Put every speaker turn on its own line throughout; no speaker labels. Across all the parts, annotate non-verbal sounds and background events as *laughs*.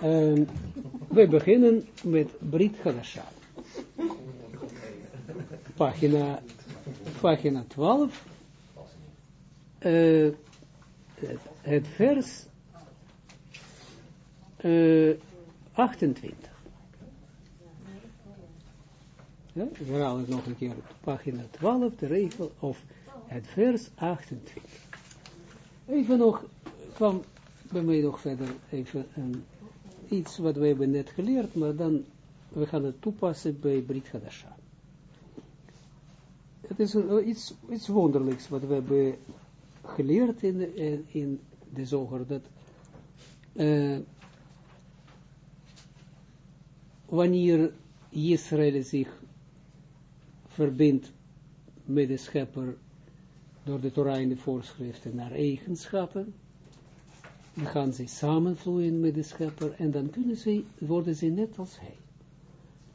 We beginnen met Brit Hadasha. Pagina, pagina 12. Uh, het, het, vers uh, 28. Ja, ik herhaal het nog een keer op pagina 12, de regel, of het vers 28. Even nog, kwam bij mij nog verder even een, iets wat we hebben net geleerd, maar dan, we gaan het toepassen bij Brit Hadasha. Het is een, iets, iets wonderlijks wat we hebben geleerd in, in, in de zoger, dat uh, wanneer Israël zich verbindt met de schepper door de Torah en de voorschriften naar eigenschappen, dan gaan ze samenvloeien met de schepper en dan kunnen ze, worden ze net als hij.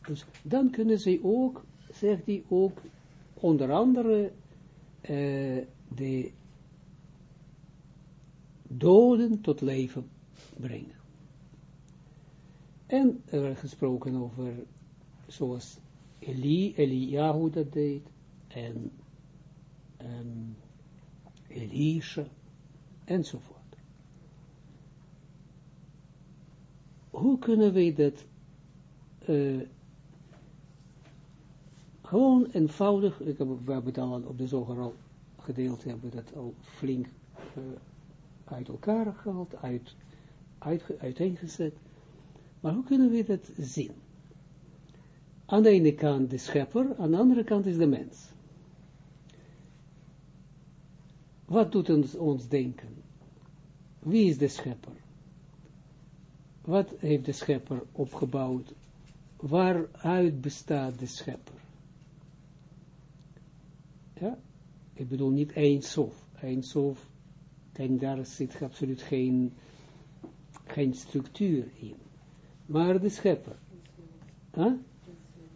Dus dan kunnen ze ook, zegt hij ook, onder andere uh, de doden tot leven brengen. En er werd gesproken over, zoals Eli, Eliyahu dat deed, en um, Elisha, enzovoort. Hoe kunnen wij dat uh, gewoon eenvoudig, ik heb, we hebben het al op de zoger al gedeeld, hebben we dat al flink uh, uit elkaar gehaald, uit, uit, uiteengezet. Maar hoe kunnen we dat zien? Aan de ene kant de schepper, aan de andere kant is de mens. Wat doet ons, ons denken? Wie is de schepper? Wat heeft de schepper opgebouwd? Waaruit bestaat de schepper? Ja, ik bedoel niet één sof. Één sof, denk daar zit absoluut geen, geen structuur in. Maar de schepper.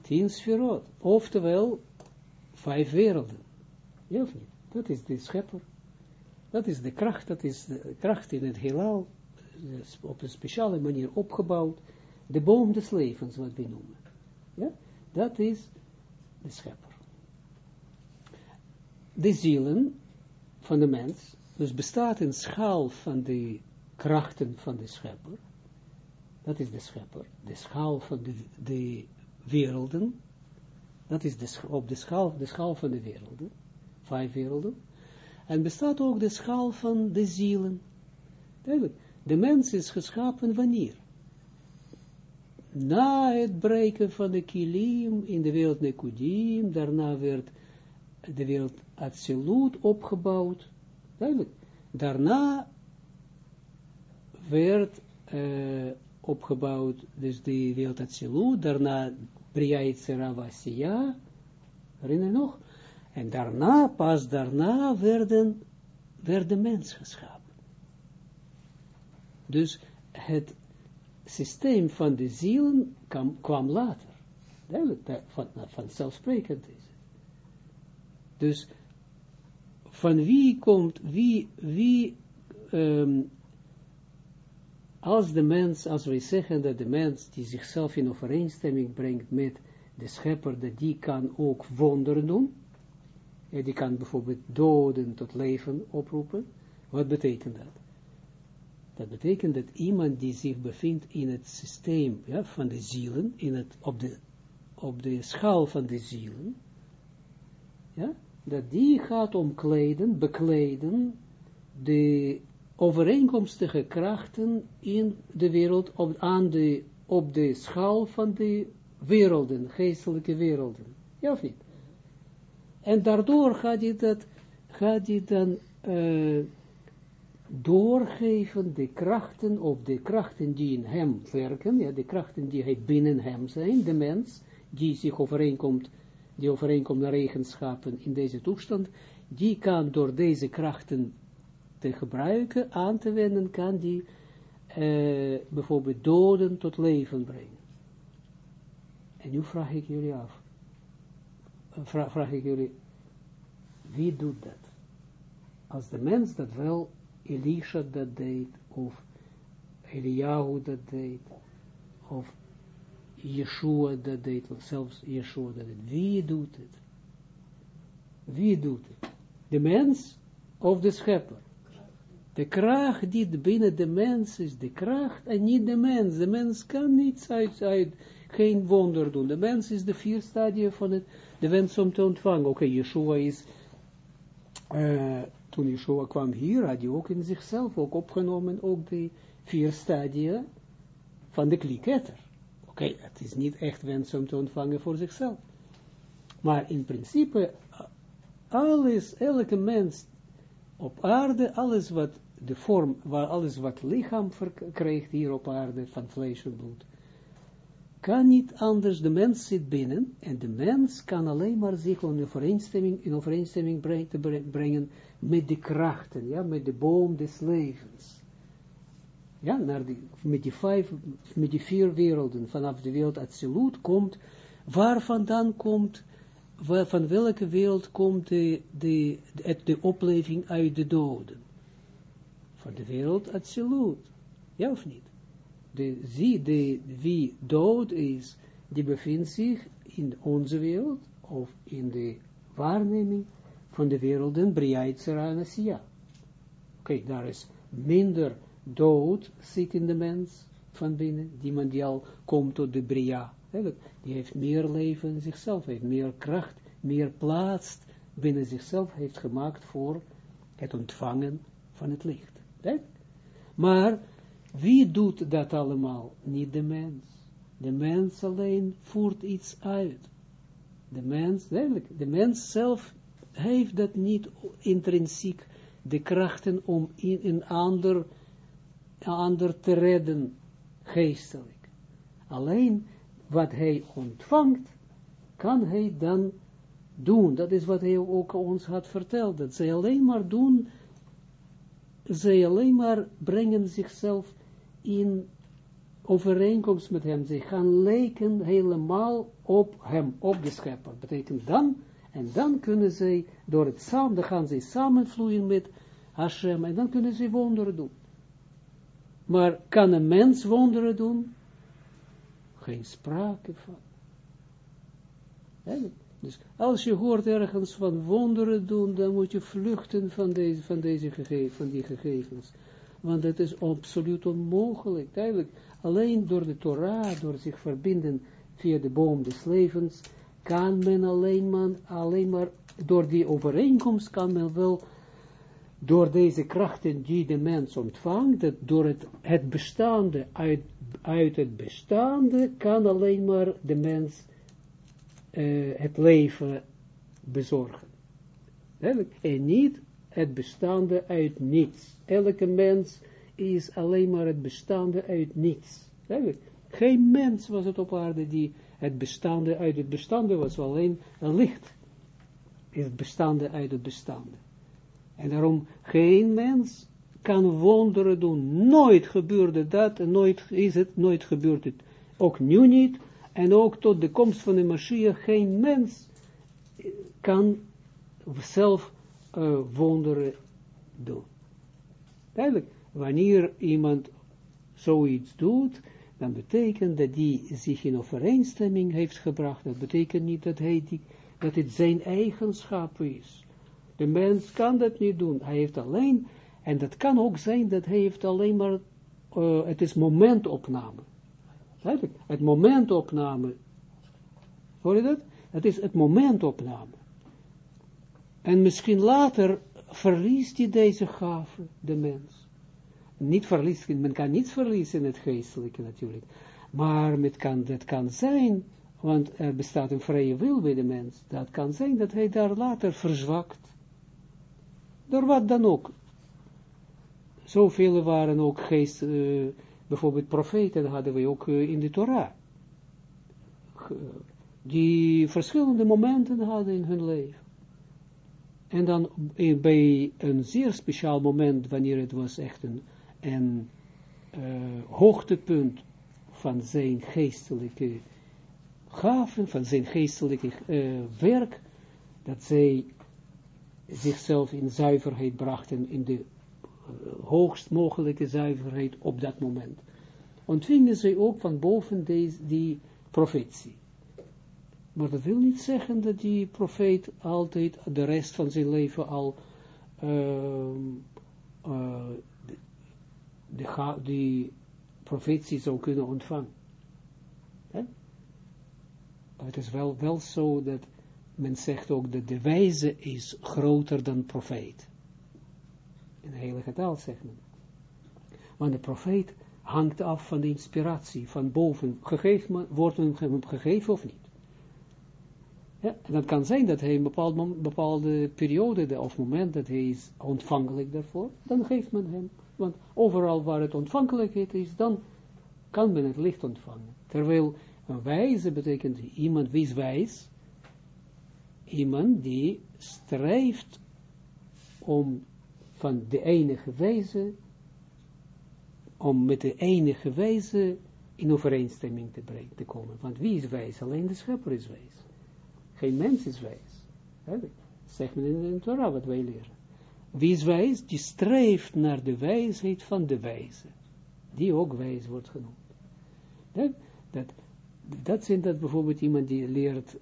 Tien sferot. Oftewel, vijf werelden. Ja of niet? Dat is de schepper. Dat is de kracht, dat is de kracht in het heelal, op een speciale manier opgebouwd. De boom des levens, wat we noemen. Ja? Dat is de schepper. De zielen van de mens, dus bestaat een schaal van de krachten van de schepper. Dat is de schepper. De schaal van de, de werelden. Dat is de, op de schaal, de schaal van de werelden. Vijf werelden. En bestaat ook de schaal van de zielen. De mens is geschapen wanneer? Na het breken van de kilim in de wereld Nekudim, daarna werd de wereld absoluut opgebouwd. Duidelijk. Daarna werd uh, opgebouwd, dus de wereld absoluut, daarna Bria Yitzera Vasiya, herinner nog? En daarna, pas daarna, werden, werd de mens geschapen. Dus het systeem van de zielen kwam, kwam later. Van, vanzelfsprekend is. Dus van wie komt, wie, wie, um, als de mens, als wij zeggen dat de mens die zichzelf in overeenstemming brengt met de schepper, dat die kan ook wonderen doen, en die kan bijvoorbeeld doden tot leven oproepen. Wat betekent dat? Dat betekent dat iemand die zich bevindt in het systeem ja, van de zielen, in het, op, de, op de schaal van de zielen, ja, dat die gaat omkleden, bekleden, de overeenkomstige krachten in de wereld, op, aan de, op de schaal van de werelden, geestelijke werelden. Ja of niet? En daardoor gaat hij dan uh, doorgeven de krachten, of de krachten die in hem werken, ja, de krachten die hij binnen hem zijn, de mens, die zich overeenkomt, die overeenkomt naar eigenschappen in deze toestand, die kan door deze krachten te gebruiken, aan te wenden, kan die uh, bijvoorbeeld doden tot leven brengen. En nu vraag ik jullie af, vraag, vraag ik jullie, wie doet dat? Als de mens dat wel, Elisha dat deed, of Eliyahu dat deed, of Yeshua dat deed, zelfs Yeshua dat deed. Wie doet het? Wie doet het? De mens of de schepper? De kracht die binnen de mens is, de kracht en niet de mens. De mens kan niets uit, uit geen wonder doen. De mens is de vier stadia van het, de wens om te ontvangen. Oké, okay, Yeshua is, uh, toen Yeshua kwam hier, had hij ook in zichzelf ook opgenomen, ook de vier stadia van de kliketter. Oké, het is niet echt wens om te ontvangen voor zichzelf. Maar in principe, alles, elke mens op aarde, alles wat de vorm, waar alles wat lichaam krijgt hier op aarde, van vlees en bloed, kan niet anders, de mens zit binnen, en de mens kan alleen maar zich in overeenstemming, in overeenstemming brengen, met de krachten, ja, met de boom des levens. Ja, naar die, met, die vijf, met die vier werelden, vanaf de wereld absoluut komt, waar vandaan komt, van welke wereld komt de, de, de, de opleving uit de doden? Van de wereld absoluut. Ja of niet? De, wie dood is, die bevindt zich in onze wereld, of in de waarneming van de werelden Briaitsera en Oké, okay, daar is minder dood zit in de mens van binnen, die man die al komt tot de Bria. Die heeft meer leven in zichzelf, heeft meer kracht, meer plaats binnen zichzelf heeft gemaakt voor het ontvangen van het licht. Maar wie doet dat allemaal? Niet de mens. De mens alleen voert iets uit. De mens, duidelijk, de mens zelf heeft dat niet intrinsiek, de krachten om in een ander, ander te redden, geestelijk. Alleen wat hij ontvangt, kan hij dan doen. Dat is wat hij ook ons had verteld. Dat zij alleen maar doen, zij alleen maar brengen zichzelf in overeenkomst met hem. Zij gaan lijken helemaal op hem, op de schepper. Betekent dan, en dan kunnen zij door het samen, dan gaan zij samenvloeien met Hashem, en dan kunnen zij wonderen doen. Maar kan een mens wonderen doen? Geen sprake van. Dus als je hoort ergens van wonderen doen, dan moet je vluchten van deze, van deze gegevens, van die gegevens. Want het is absoluut onmogelijk. Duidelijk, alleen door de Torah, door zich verbinden via de boom des levens, kan men alleen maar, alleen maar door die overeenkomst kan men wel door deze krachten die de mens ontvangt, door het, het bestaande, uit, uit het bestaande, kan alleen maar de mens uh, het leven bezorgen. En niet het bestaande uit niets. Elke mens is alleen maar het bestaande uit niets. Geen mens was het op aarde die het bestaande uit het bestaande was, alleen een licht is het bestaande uit het bestaande. En daarom geen mens kan wonderen doen. Nooit gebeurde dat nooit is het, nooit gebeurt het. Ook nu niet, en ook tot de komst van de Mashiach, geen mens kan zelf uh, wonderen doen. Duidelijk, wanneer iemand zoiets doet, dan betekent dat hij zich in overeenstemming heeft gebracht. Dat betekent niet dat, hij dat het zijn eigenschap is. De mens kan dat niet doen. Hij heeft alleen, en dat kan ook zijn dat hij heeft alleen maar, uh, het is momentopname. Het momentopname. Hoor je dat? Het is het momentopname. En misschien later verliest hij deze gave, de mens. Niet verliest, men kan niets verliezen in het geestelijke natuurlijk. Maar het kan, dat kan zijn, want er bestaat een vrije wil bij de mens. Dat kan zijn dat hij daar later verzwakt. Door wat dan ook. Zoveel waren ook geest, uh, bijvoorbeeld profeten hadden we ook uh, in de Torah. Die verschillende momenten hadden in hun leven. En dan bij een zeer speciaal moment, wanneer het was echt een, uh, hoogtepunt van zijn geestelijke gaven, van zijn geestelijke uh, werk, dat zij zichzelf in zuiverheid brachten in de hoogst mogelijke zuiverheid op dat moment. Ontvingen zij ook van boven deze, die profetie. Maar dat wil niet zeggen dat die profeet altijd de rest van zijn leven al uh, uh, de, die profetie zou kunnen ontvangen. Het is wel, wel zo dat men zegt ook dat de wijze is groter dan profeet. In de heilige taal zegt men. Want de profeet hangt af van de inspiratie van boven. Gegeven, wordt hem gegeven of niet? Ja, en dat kan zijn dat hij een bepaalde, bepaalde periode of moment dat hij is ontvankelijk daarvoor, dan geeft men hem. Want overal waar het ontvankelijkheid is, dan kan men het licht ontvangen. Terwijl een wijze betekent iemand wie is wijs, iemand die strijft om van de enige wijze, om met de enige wijze in overeenstemming te, te komen. Want wie is wijs? Alleen de schepper is wijs. Geen mens is wijs. Dat zegt men in de Torah wat wij leren. Wie is wijs? Die streeft naar de wijsheid van de wijze. Die ook wijs wordt genoemd. Dat, dat, dat zijn dat bijvoorbeeld iemand die leert,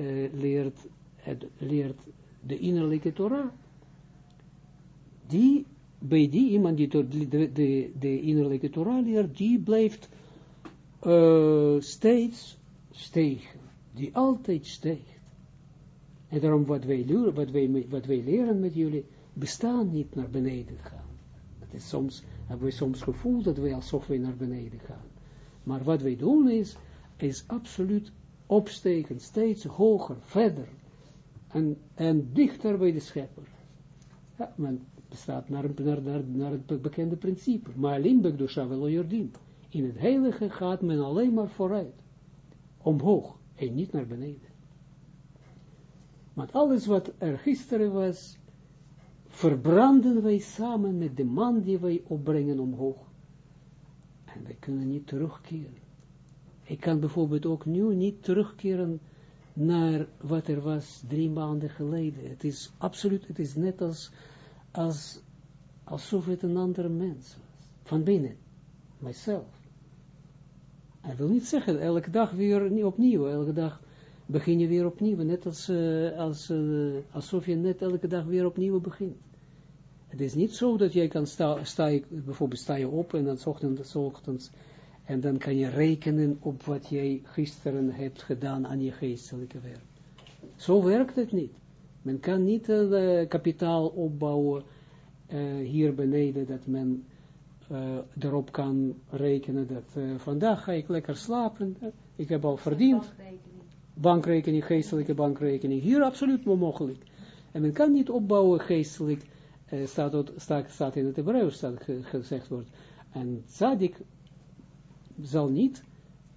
uh, leert, het, leert de innerlijke Torah. Die, bij die iemand die de, de, de, innerlijke Torah leert, die blijft uh, steeds stegen. Die altijd steegt. En daarom wat wij, leren, wat, wij, wat wij leren met jullie, bestaan niet naar beneden gaan. Het is soms, hebben we soms gevoel dat wij alsof wij naar beneden gaan. Maar wat wij doen is, is absoluut opsteken, steeds hoger, verder. En, en dichter bij de schepper. Ja, men bestaat naar, naar, naar, het bekende principe. Maar dusha velo jordim. In het heilige gaat men alleen maar vooruit. Omhoog en niet naar beneden. Want alles wat er gisteren was, verbranden wij samen met de man die wij opbrengen omhoog. En wij kunnen niet terugkeren. Ik kan bijvoorbeeld ook nu niet terugkeren naar wat er was drie maanden geleden. Het is absoluut, het is net als, als alsof het een andere mens was. Van binnen. Mijzelf. Hij wil niet zeggen, elke dag weer opnieuw, elke dag begin je weer opnieuw, net als, uh, als uh, alsof je net elke dag weer opnieuw begint. Het is niet zo dat jij kan sta, sta je, bijvoorbeeld sta je op en dan ochtends, ochtends en dan kan je rekenen op wat jij gisteren hebt gedaan aan je geestelijke werk. Zo werkt het niet. Men kan niet uh, kapitaal opbouwen hier beneden, dat men erop kan rekenen dat vandaag ga ik lekker slapen, ik heb al verdiend bankrekening, geestelijke bankrekening. Hier absoluut mogelijk. En men kan niet opbouwen geestelijk, uh, staat, staat, staat, in het Hebreeuws gezegd wordt. En Zadik zal niet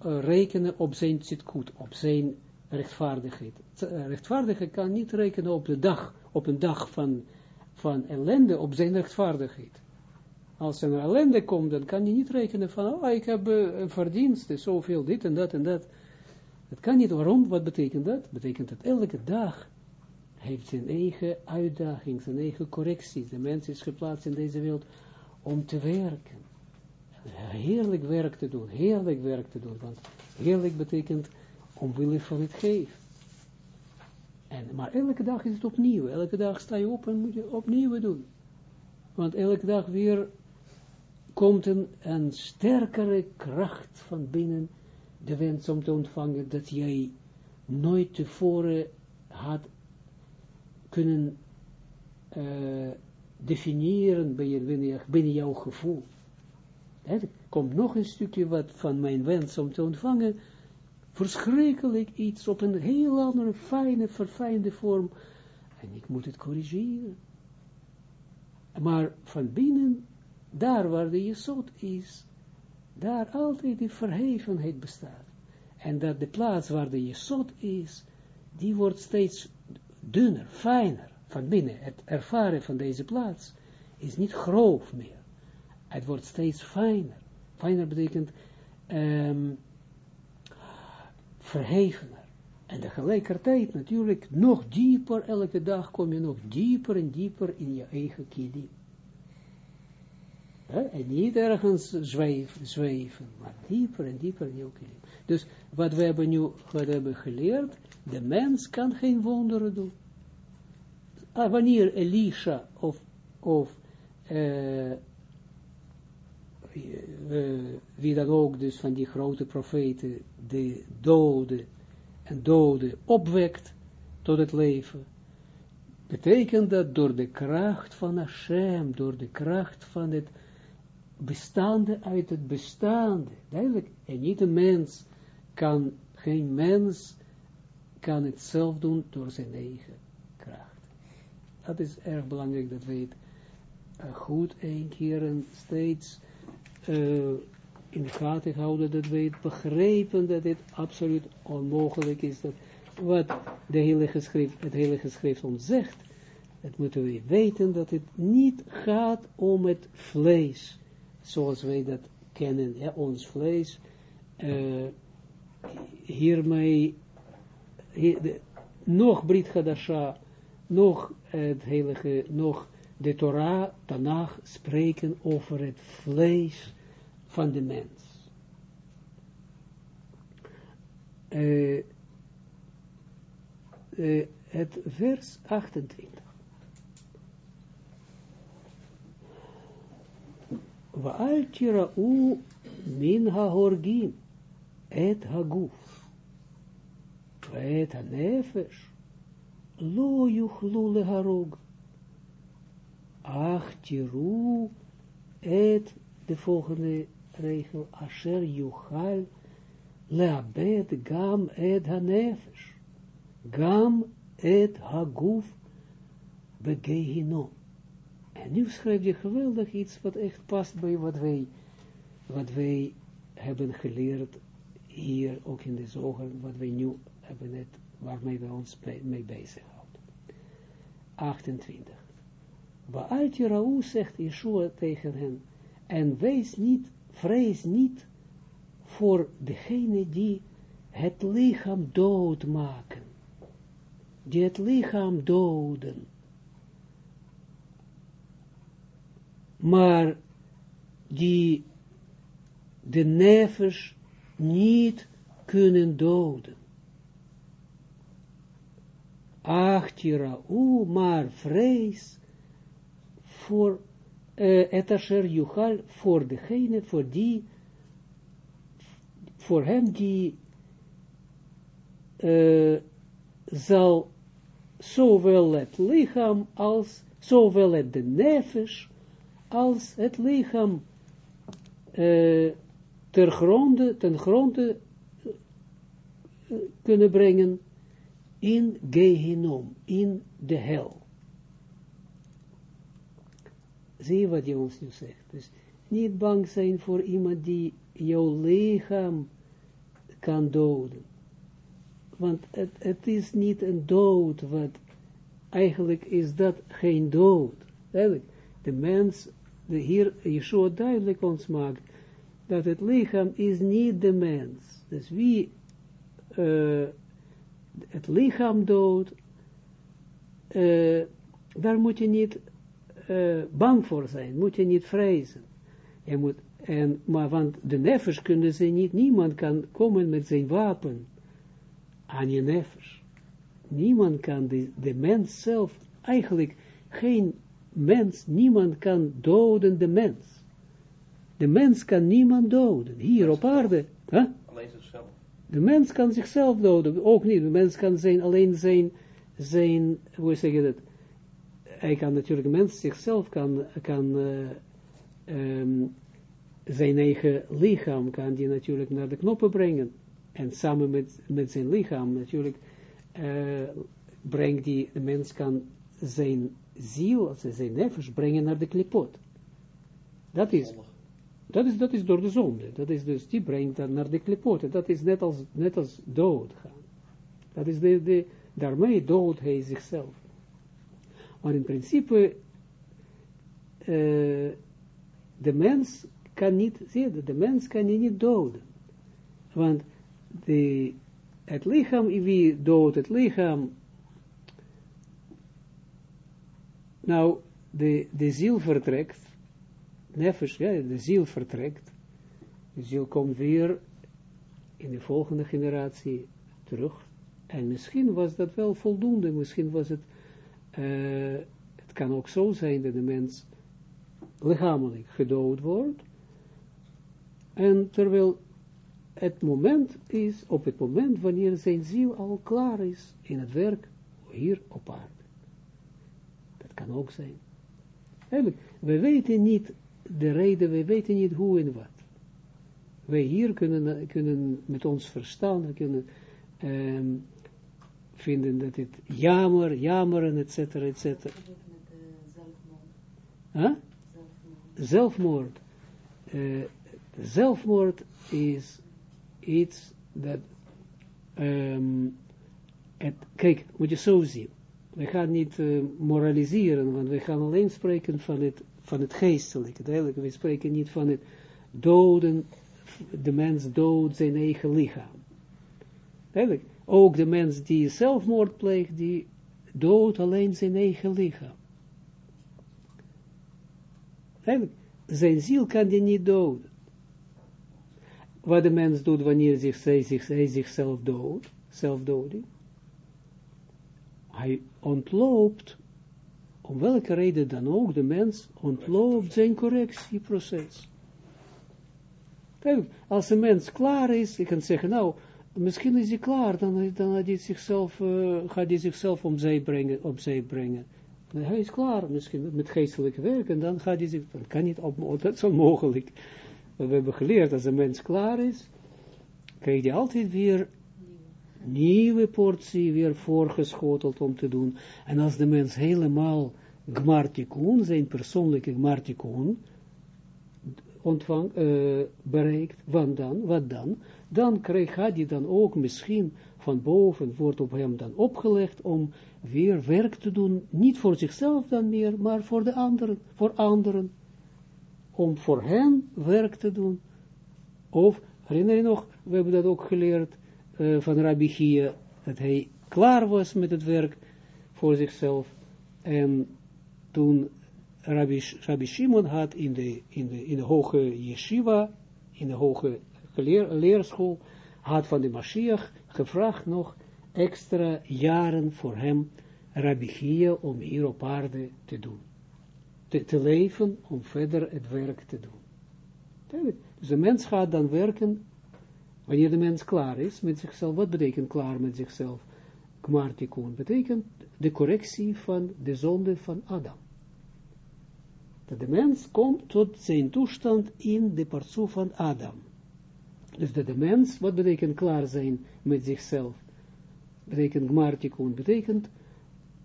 uh, rekenen op zijn zitkut, op zijn rechtvaardigheid. Uh, rechtvaardige kan niet rekenen op de dag, op een dag van, van ellende, op zijn rechtvaardigheid. Als er ellende komt, dan kan je niet rekenen van, oh, ik heb uh, verdiensten, zoveel, dit en dat en dat. Het kan niet, waarom? Wat betekent dat? Betekent dat elke dag heeft zijn eigen uitdaging, zijn eigen correctie. De mens is geplaatst in deze wereld om te werken. Heerlijk werk te doen, heerlijk werk te doen. Want heerlijk betekent omwille van het geef. En, maar elke dag is het opnieuw. Elke dag sta je op en moet je opnieuw doen. Want elke dag weer komt een, een sterkere kracht van binnen de wens om te ontvangen dat jij nooit tevoren had kunnen uh, definiëren binnen, binnen jouw gevoel. Er komt nog een stukje wat van mijn wens om te ontvangen, verschrikkelijk iets op een heel andere, fijne, verfijnde vorm, en ik moet het corrigeren. Maar van binnen, daar waar de jesot is, daar altijd die verhevenheid bestaat. En dat de plaats waar de jesot is, die wordt steeds dunner, fijner van binnen. Het ervaren van deze plaats is niet grof meer. Het wordt steeds fijner. Fijner betekent um, verhevener. En tegelijkertijd natuurlijk nog dieper, elke dag kom je nog dieper en dieper in je eigen kilim. En niet ergens zweven, zweven, maar dieper en dieper in jouw kilim. Dus wat we hebben nu hebben geleerd, de mens kan geen wonderen doen. Ah, wanneer Elisha of, of uh, wie dan ook, dus van die grote profeten, de doden en doden opwekt tot het leven, betekent dat door de kracht van Hashem, door de kracht van het bestaande uit het bestaande, duidelijk, en niet een mens kan, geen mens kan het zelf doen door zijn eigen kracht. Dat is erg belangrijk dat we het uh, goed een keer en steeds uh, in de gaten houden, dat we het begrijpen dat dit absoluut onmogelijk is, dat wat de hele geschrift, het hele geschrift ons zegt, dat moeten we weten dat het niet gaat om het vlees, zoals wij dat kennen, ons vlees, uh, hiermee, hier, nog Brit Hadasha, nog het heilige, nog de Torah, Tanach, spreken over het vlees van de mens. Uh, uh, het vers 28. Waal tira'u min ha-horgim et ha-guf et ha-nefesh lo yuchlu leharog ach tiru et de volgende regel asher yuchal leabed gam et ha-nefesh gam et ha-guf begehinom en nu schrijf je geweldig iets wat echt past bij wat wij, wat wij hebben geleerd hier, ook in de zoger, wat wij nu hebben net, waarmee we ons mee bezighouden. 28. Baaltje Raoe zegt Yeshua tegen hen, en wees niet, vrees niet voor degene die het lichaam doodmaken, die het lichaam doden, maar die de nevers niet kunnen doden. Achtira, u maar vrees voor uh, et asher juchal, voor degene, voor die, voor hem die uh, zal zowel het lichaam als zowel het de nefesh als het lichaam uh, ter gronde, ten gronde uh, kunnen brengen in Gehinom, in de hel. Zie wat je ons nu zegt. Dus niet bang zijn voor iemand die jouw lichaam kan doden. Want het, het is niet een dood, wat eigenlijk is dat geen dood. De mens de hier Yeshua duidelijk ons maakt, dat het lichaam is niet de mens. Dus wie uh, het lichaam doodt, uh, daar moet je niet uh, bang voor zijn, moet je niet vrezen. Je moet, en, maar want de nefers kunnen ze niet, niemand kan komen met zijn wapen aan je nefers. Niemand kan, de mens zelf, eigenlijk geen mens, niemand kan doden de mens. De mens kan niemand doden, hier op aarde. Huh?
Alleen zichzelf.
De mens kan zichzelf doden, ook niet. De mens kan zijn, alleen zijn, zijn hoe zeg je dat? Hij kan natuurlijk, de mens zichzelf kan, kan uh, um, zijn eigen lichaam kan die natuurlijk naar de knoppen brengen. En samen met, met zijn lichaam natuurlijk uh, brengt die, de mens kan zijn ziel, als ze zijn nefesh, brengen naar de klipot. Dat is, dat is, dat is door de zonde. Dat is dus, die brengt dan naar de klipot. Dat is net als, net als dood gaan. Dat is de, de, daarmee dood hij zichzelf. Maar in principe, uh, de mens kan niet, zie je, de mens kan je niet doden. Want de, het lichaam, wie doodt het lichaam, nou, de, de ziel vertrekt, nefesh, ja, de ziel vertrekt, de ziel komt weer in de volgende generatie terug, en misschien was dat wel voldoende, misschien was het, uh, het kan ook zo zijn dat de mens lichamelijk gedood wordt, en terwijl het moment is, op het moment wanneer zijn ziel al klaar is in het werk hier op aarde. Kan ook zijn. We weten niet de reden, we weten niet hoe en wat. Wij hier kunnen, kunnen met ons verstand, we kunnen um, vinden dat het jammer, jammeren, et cetera, et cetera. Zelfmoord. Uh, zelfmoord is iets dat, um, kijk, moet je zo zien. We gaan niet uh, moraliseren, want we gaan alleen spreken van het, van het geestelijke. We spreken niet van het doden, de mens doodt zijn eigen lichaam. Duidelijk, ook de mens die zelfmoord pleegt, die doodt alleen zijn eigen lichaam. Duidelijk, zijn ziel kan die niet doden wat de mens doet wanneer hij zichzelf doodt, zelfdoding. Hij ontloopt, om welke reden dan ook, de mens ontloopt zijn correctieproces. Als een mens klaar is, je kan zeggen, nou, misschien is hij klaar, dan, dan gaat, hij zichzelf, uh, gaat hij zichzelf omzij brengen, opzij brengen. Hij is klaar, misschien met geestelijke werk, en dan gaat hij zich, dat kan niet op, *laughs* is onmogelijk we hebben geleerd, als een mens klaar is, krijgt hij altijd weer nieuwe portie weer voorgeschoteld om te doen. En als de mens helemaal gmartikun, zijn persoonlijke gmartikun, ontvang, uh, bereikt, wat dan, wat dan? Dan krijgt hij dan ook misschien van boven, wordt op hem dan opgelegd om weer werk te doen, niet voor zichzelf dan meer, maar voor de anderen, voor anderen om voor hen werk te doen. Of, herinner je nog, we hebben dat ook geleerd uh, van Rabbi Gia, dat hij klaar was met het werk voor zichzelf. En toen Rabbi, Rabbi Shimon had in de, in, de, in de hoge yeshiva, in de hoge leer, leerschool, had van de Mashiach gevraagd nog extra jaren voor hem, Rabbi Gia, om hier op aarde te doen te, te leven om verder het werk te doen. Dus de mens gaat dan werken, wanneer de mens klaar is met zichzelf. Wat betekent klaar met zichzelf? Kmartikun betekent de correctie van de zonde van Adam. Dat de mens komt tot zijn toestand in de partsoe van Adam. Dus dat de mens, wat betekent klaar zijn met zichzelf? Betekent gmartikun, betekent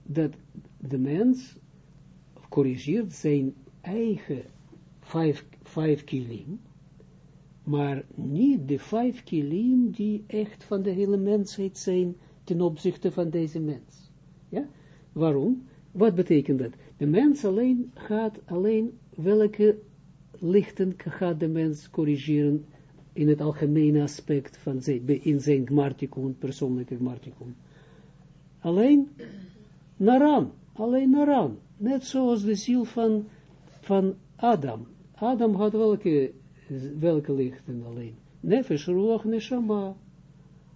dat de mens corrigeert zijn eigen vijf, vijf kilim, maar niet de vijf kilim die echt van de hele mensheid zijn ten opzichte van deze mens. Ja? Waarom? Wat betekent dat? De mens alleen gaat alleen welke lichten gaat de mens corrigeren in het algemene aspect van zijn, in zijn gmartikun, persoonlijke gmartikun. Alleen naran, alleen naran. Net zoals de ziel van, van Adam. Adam had welke, welke lichten alleen? Nefesh, Ruach, Neshama.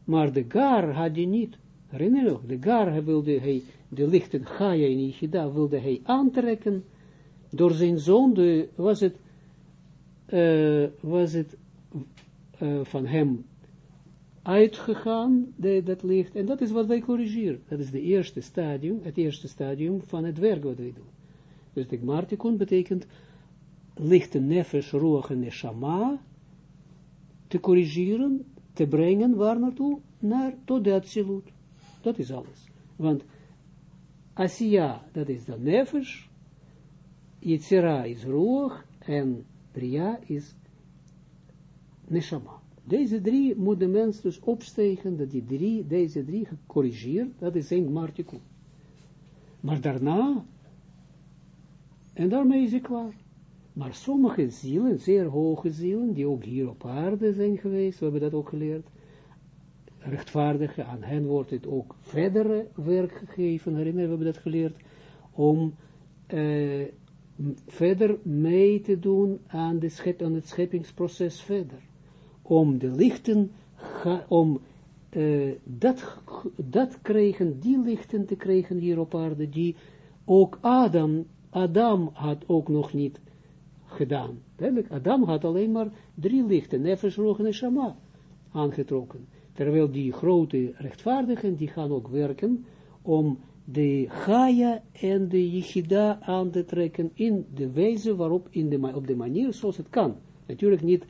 Maar de Gar had hij niet. Herinner je nog? De Gar wilde hij, de lichten Chaya en Yichida wilde hij aantrekken. Door zijn zonde was het, was het van hem uitgegaan, de, dat licht, en dat is wat wij corrigeren. Dat is de eerste stadium, het eerste stadium van het werk wat wij doen. Dus de Gmartikun betekent lichte nefesh, ruach en neshama te corrigeren, te brengen, waar naartoe? Naar, tot de absolute. Dat is alles. Want Asiya, dat is de nefesh, Yitzira is ruach, en Bria is neshama. Deze drie moet de mens dus opstegen, dat die drie, deze drie gecorrigeerd, dat is een martikel. Maar daarna, en daarmee is hij klaar. Maar sommige zielen, zeer hoge zielen, die ook hier op aarde zijn geweest, we hebben dat ook geleerd, rechtvaardige, aan hen wordt het ook verdere werk gegeven, herinner we hebben dat geleerd, om uh, verder mee te doen aan, de schep, aan het scheppingsproces verder. Om de lichten, om uh, dat, dat kregen, die lichten te krijgen hier op aarde, die ook Adam, Adam had ook nog niet gedaan. Duidelijk, Adam had alleen maar drie lichten, Nefesh, en Shama, aangetrokken. Terwijl die grote rechtvaardigen, die gaan ook werken om de Gaia en de Yichida aan te trekken in de wijze waarop, in de, op de manier zoals het kan. Natuurlijk niet,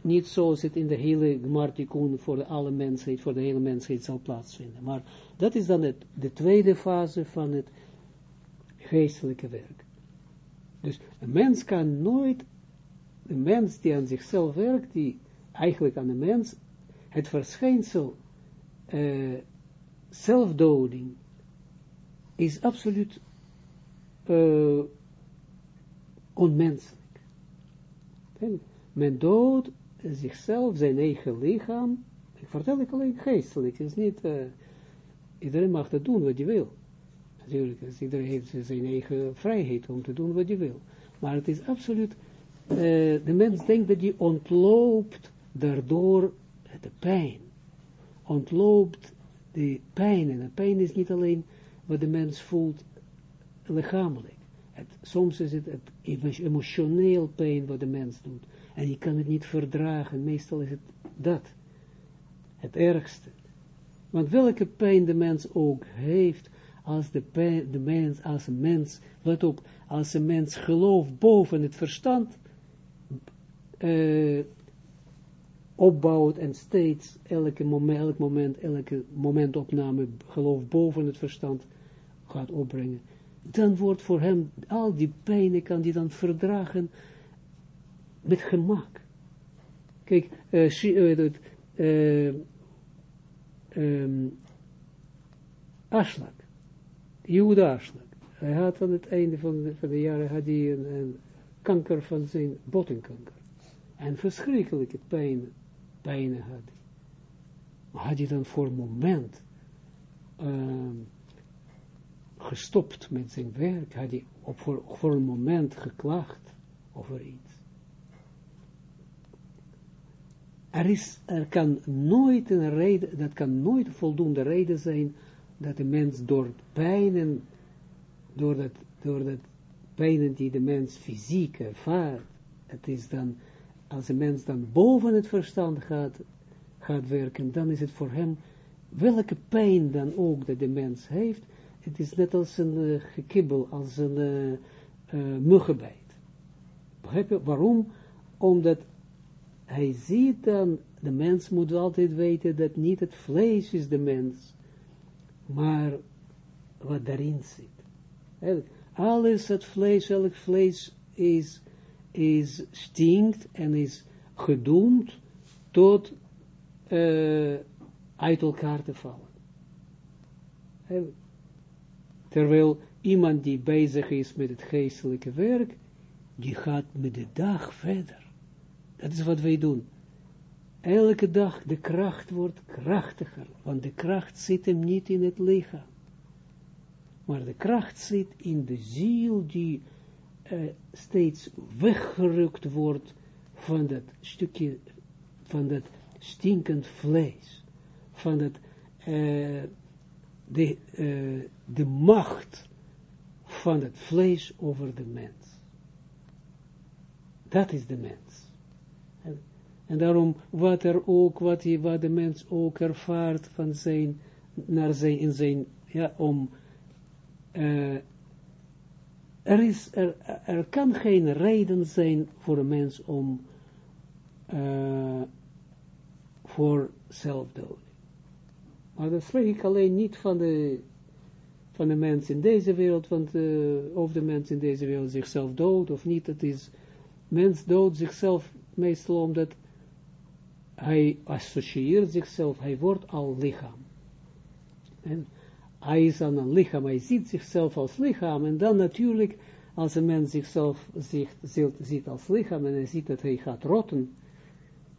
niet zoals het in de hele Gmartikun voor de alle mensheid, voor de hele mensheid zal plaatsvinden. Maar dat is dan het, de tweede fase van het geestelijke werk. Dus een mens kan nooit, een mens die aan zichzelf werkt, die eigenlijk aan de mens, het verschijnsel uh, zelfdoding is absoluut uh, onmenselijk. Men doodt zichzelf, zijn eigen lichaam, ik vertel ik alleen geestelijk, het is niet, uh, iedereen mag dat doen wat hij wil. Natuurlijk, iedereen heeft zijn eigen vrijheid om te doen wat hij wil. Maar het is absoluut, uh, de mens denkt dat hij ontloopt daardoor de pijn. Ontloopt de pijn. En de pijn is niet alleen wat de mens voelt lichamelijk. Het, soms is het, het emotioneel pijn wat de mens doet. En je kan het niet verdragen. Meestal is het dat. Het ergste. Want welke pijn de mens ook heeft, als de, mens, als een mens, let op, als een mens gelooft boven het verstand, uh, opbouwt en steeds elke moment, elk moment, elke momentopname geloof boven het verstand gaat opbrengen, dan wordt voor hem al die pijnen kan die dan verdragen met gemak. Kijk, uh, uh, um, Aslak, hij had aan het einde van de, van de jaren had hij een, kanker van zijn bottenkanker. En verschrikkelijke pijn, pijnen had hij. Maar had hij dan voor een moment um, gestopt met zijn werk, had hij op voor, voor een moment geklaagd over iets. Er, is, er kan nooit een reden, dat kan nooit voldoende reden zijn, dat de mens door pijnen, door dat, door dat pijnen die de mens fysiek ervaart, het is dan, als een mens dan boven het verstand gaat, gaat werken, dan is het voor hem, welke pijn dan ook dat de mens heeft, het is net als een uh, gekibbel, als een uh, muggenbijt. Begrijp je? Waarom? Omdat hij ziet dan, de mens moet altijd weten dat niet het vlees is de mens, maar wat daarin zit. Alles het vlees, elk vlees is, is stinkt en is gedoemd tot uh, uit elkaar te vallen. Terwijl iemand die bezig is met het geestelijke werk, die gaat met de dag verder. Dat is wat wij doen. Elke dag de kracht wordt krachtiger, want de kracht zit hem niet in het lichaam. Maar de kracht zit in de ziel die uh, steeds weggerukt wordt van dat stukje, van dat stinkend vlees, van dat uh, de, uh, de macht van het vlees over de mens. Dat is de mens. En, daarom, wat er ook, wat, hij, wat de mens ook ervaart van zijn, naar zijn, in zijn, ja, om, uh, er is, er, er kan geen reden zijn voor een mens om, uh, voor zelfdood. Maar dat spreek ik alleen niet van de, van de mens in deze wereld, want uh, of de mens in deze wereld zichzelf doodt of niet, het is, mens doodt zichzelf meestal omdat hij associeert zichzelf, hij wordt al lichaam. En hij is aan een lichaam, hij ziet zichzelf als lichaam, en dan natuurlijk, als een mens zichzelf ziet, ziet als lichaam, en hij ziet dat hij gaat rotten,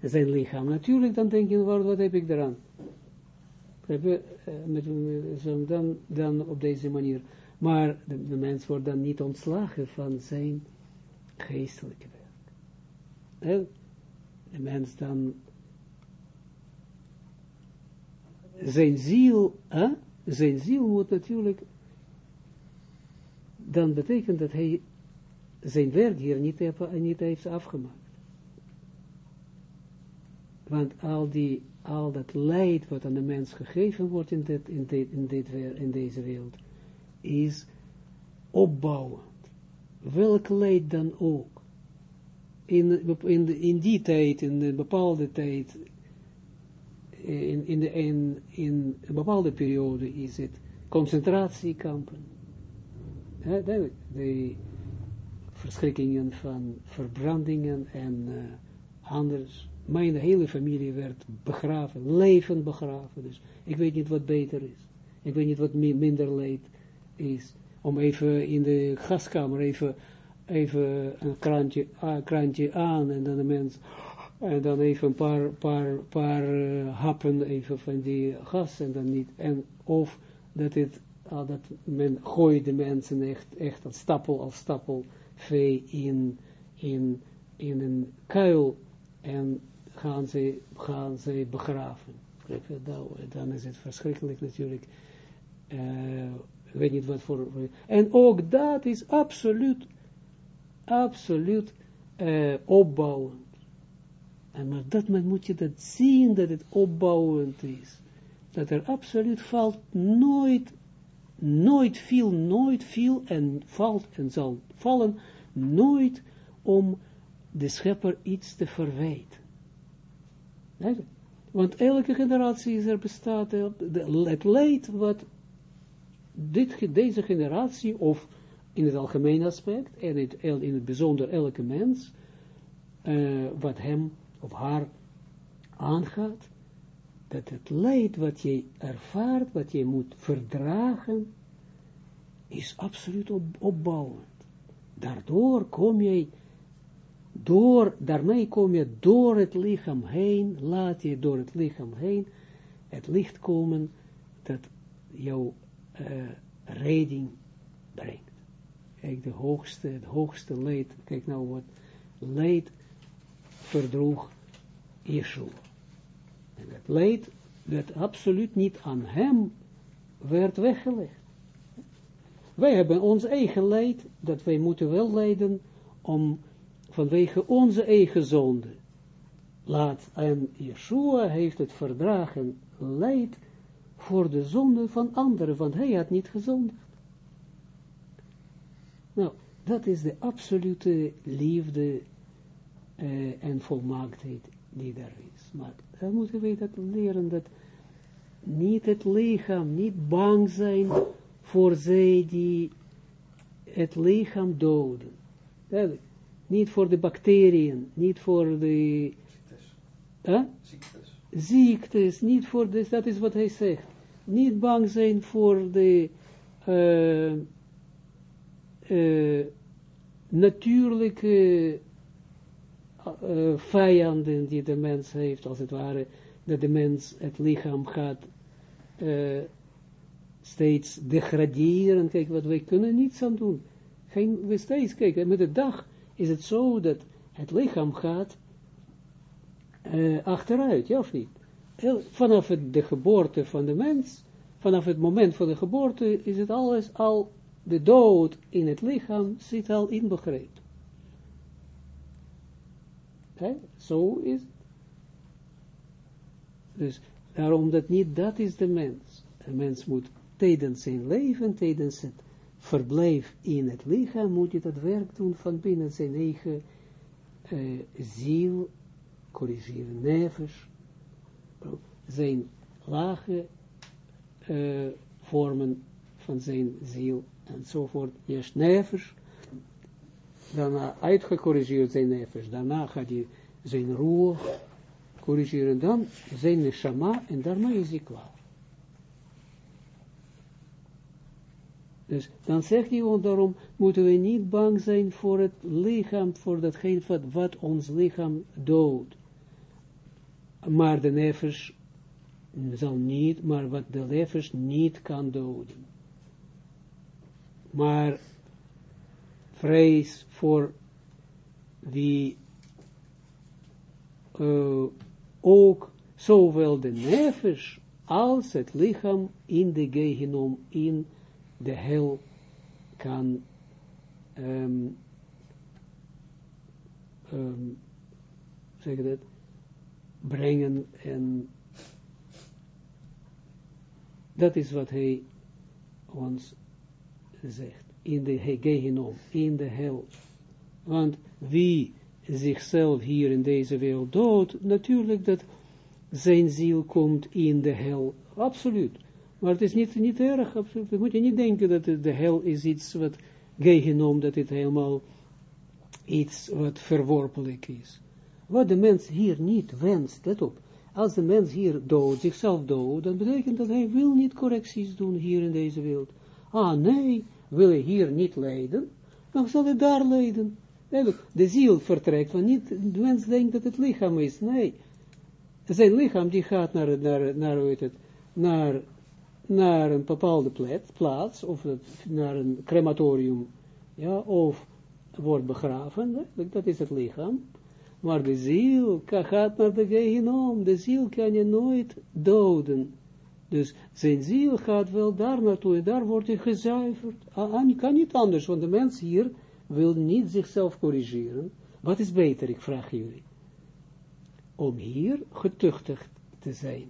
zijn lichaam, natuurlijk, dan denk je, wat, heb ik eraan? met, dan, dan op deze manier. Maar de, mens wordt dan niet ontslagen van zijn geestelijke werk. De mens dan zijn ziel, hè? zijn ziel moet natuurlijk, dan betekent dat hij zijn werk hier niet, heeft, niet heeft afgemaakt. Want al, die, al dat leid wat aan de mens gegeven wordt in, dit, in, dit, in, dit, in deze wereld, is opbouwend. Welk leid dan ook. In, in, in die tijd, in een bepaalde tijd, in, in, de, in, in een bepaalde periode is het concentratiekampen. De, de verschrikkingen van verbrandingen en uh, anders. Mijn hele familie werd begraven, levend begraven. Dus ik weet niet wat beter is. Ik weet niet wat minder leed is. Om even in de gaskamer even, even een krantje, uh, krantje aan en dan de mens en dan even een paar, paar, paar uh, happen even van die gas en dan niet. En of dat, het, uh, dat men gooit de mensen echt, echt als stapel, als stapel vee in, in, in een kuil en gaan ze, gaan ze begraven. Dan is het verschrikkelijk natuurlijk. Uh, ik weet niet wat voor... En ook dat is absoluut, absoluut opbouwend. En maar dat men moet je dat zien, dat het opbouwend is. Dat er absoluut valt nooit, nooit viel, nooit viel en valt en zal vallen, nooit om de schepper iets te verwijten. Want elke generatie is er bestaat, het leed wat dit, deze generatie, of in het algemeen aspect, en in het bijzonder elke mens, uh, wat hem of haar aangaat, dat het leid wat je ervaart, wat je moet verdragen, is absoluut op, opbouwend. Daardoor kom je, door, daarmee kom je door het lichaam heen, laat je door het lichaam heen het licht komen dat jouw uh, reding brengt. Kijk, de hoogste, het hoogste leed, kijk nou wat leed verdroeg Yeshua. En het leed werd absoluut niet aan hem werd weggelegd. Wij hebben ons eigen leid, dat wij moeten wel lijden om vanwege onze eigen zonde. Laat, en Yeshua heeft het verdragen leid voor de zonde van anderen, want hij had niet gezondigd. Nou, dat is de absolute liefde uh, en volmaaktheid die er is. Maar dan moeten we dat leren, dat niet het lichaam, niet bang zijn voor zij die het lichaam doden. Niet voor de bacteriën, niet voor de huh? ziektes. ziektes, niet voor de, dat is wat hij zegt. Niet bang zijn voor de uh, uh, natuurlijke uh, vijanden die de mens heeft, als het ware, dat de mens het lichaam gaat uh, steeds degraderen. Kijk, wat wij kunnen niets aan doen. Geen, we steeds, kijk, met de dag is het zo dat het lichaam gaat uh, achteruit, ja of niet? Vanaf het, de geboorte van de mens, vanaf het moment van de geboorte, is het alles al, de dood in het lichaam zit al inbegrepen. Zo is het. Dus daarom dat niet, dat is de mens. De mens moet tijdens zijn leven, tijdens het verblijf in het lichaam, moet je dat werk doen van binnen zijn eigen uh, ziel, corrigeren, nevers, zijn lage uh, vormen van zijn ziel enzovoort. Eerst nevers, daarna uitgecorrigeerd zijn nefesh, daarna gaat hij zijn roer corrigeren, dan zijn neshama en daarmee is hij klaar. Dus dan zegt hij, want daarom moeten we niet bang zijn voor het lichaam, voor datgene wat, wat ons lichaam doodt. Maar de nefesh zal niet, maar wat de nefesh niet kan doden. maar vrees voor wie uh, ook zowel de nefesh als het lichaam in de gehenom, in de hel kan um, um, zeg dat, brengen en dat is wat hij ons zegt, in de Gehenom, in de hel. Want wie zichzelf hier in deze wereld doodt, natuurlijk dat zijn ziel komt in de hel, absoluut. Maar het is niet, niet erg, absoluut. Je moet je niet denken dat de hel is iets wat Gehenom, dat het helemaal iets wat verworpelijk is. Wat de mens hier niet wenst, let op, als de mens hier dood, zichzelf dood, dan betekent dat hij wil niet correcties doen hier in deze wereld. Ah nee, wil hij hier niet lijden, dan zal hij daar lijden. De ziel vertrekt, want niet, de mens denkt dat het lichaam is, nee. Zijn lichaam die gaat naar, naar, naar een bepaalde plaats, of naar een crematorium, ja, of wordt begraven, dat is het lichaam. Maar de ziel gaat naar de gehenom. De ziel kan je nooit doden. Dus zijn ziel gaat wel daar naartoe en daar wordt hij gezuiverd. Ah, kan niet anders, want de mens hier wil niet zichzelf corrigeren. Wat is beter, ik vraag jullie. Om hier getuchtigd te zijn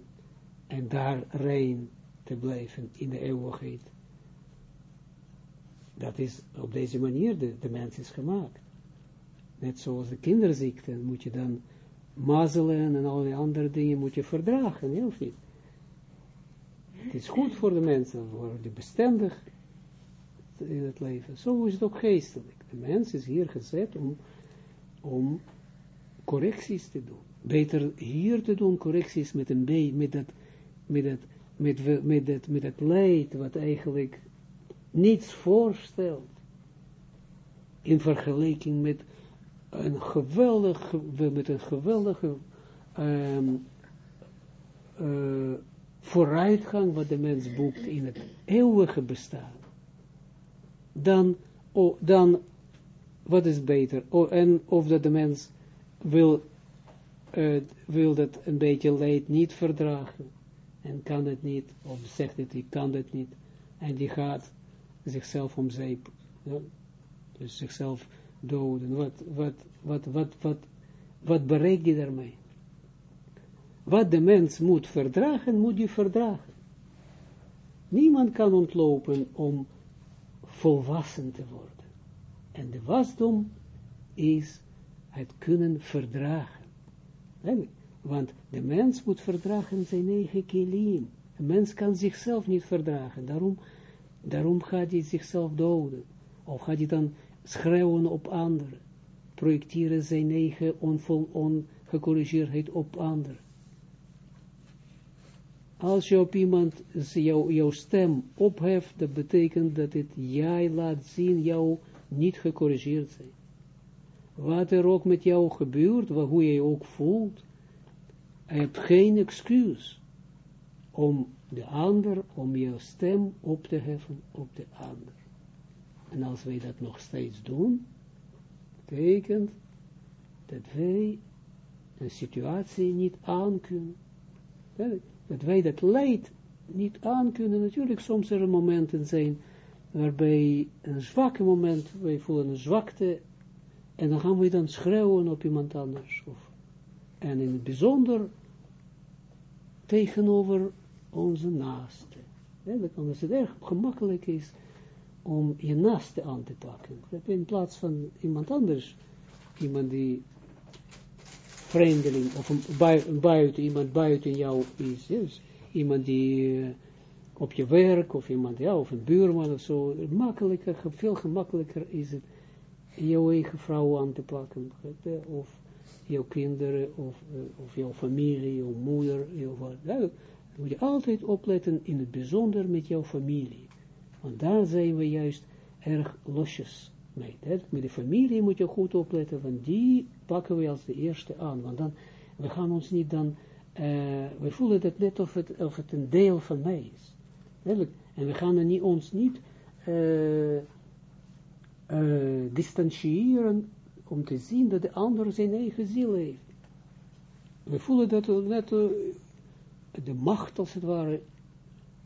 en daar rein te blijven in de eeuwigheid. Dat is op deze manier de, de mens is gemaakt. Net zoals de kinderziekte moet je dan mazelen en al die andere dingen moet je verdragen, heel veel. Het is goed voor de mensen, voor de bestendig in het leven. Zo is het ook geestelijk. De mens is hier gezet om, om correcties te doen. Beter hier te doen correcties met een B, met dat, met dat, met, met, met dat leid wat eigenlijk niets voorstelt. In vergelijking met een geweldig, met een geweldige um, uh, vooruitgang wat de mens boekt in het eeuwige bestaan. Dan, oh, dan wat is beter? Oh, en of dat de mens wil, uh, wil dat een beetje leed niet verdragen. En kan het niet, of zegt het, ik kan het niet. En die gaat zichzelf om zeep. Ja? Dus zichzelf doden. Wat, wat, wat, wat, wat, wat bereik je daarmee? Wat de mens moet verdragen, moet je verdragen. Niemand kan ontlopen om volwassen te worden. En de wasdom is het kunnen verdragen. Want de mens moet verdragen zijn eigen kilim. De mens kan zichzelf niet verdragen. Daarom, daarom gaat hij zichzelf doden. Of gaat hij dan schreeuwen op anderen, projecteren zijn eigen onvol, ongecorrigeerdheid op anderen. Als je op iemand jou, jouw stem opheft, dat betekent dat het jij laat zien jou niet gecorrigeerd zijn. Wat er ook met jou gebeurt, wat, hoe je je ook voelt, je hebt geen excuus om de ander, om jouw stem op te heffen op de ander. En als wij dat nog steeds doen, betekent dat wij een situatie niet aankunnen. Dat wij dat leid niet aankunnen. Natuurlijk, soms er momenten zijn waarbij een zwakke moment, wij voelen een zwakte, en dan gaan we dan schreeuwen op iemand anders. Of, en in het bijzonder tegenover onze naaste. Ja, dat het erg gemakkelijk is om je naaste aan te pakken. In plaats van iemand anders, iemand die vreemdeling, of een, buiten, iemand buiten jou is, dus iemand die uh, op je werk, of iemand, ja, of een buurman of zo, makkelijker, veel gemakkelijker is het, jouw eigen vrouw aan te pakken, of jouw kinderen, of, uh, of jouw familie, jouw moeder, jouw moet je altijd opletten, in het bijzonder met jouw familie. Want daar zijn we juist erg losjes mee. Met de familie moet je goed opletten, want die pakken we als de eerste aan. Want dan, we gaan ons niet dan, uh, we voelen het net of het, of het een deel van mij is. En we gaan er niet, ons niet uh, uh, distancieren om te zien dat de ander zijn eigen ziel heeft. We voelen dat we net de macht, als het ware,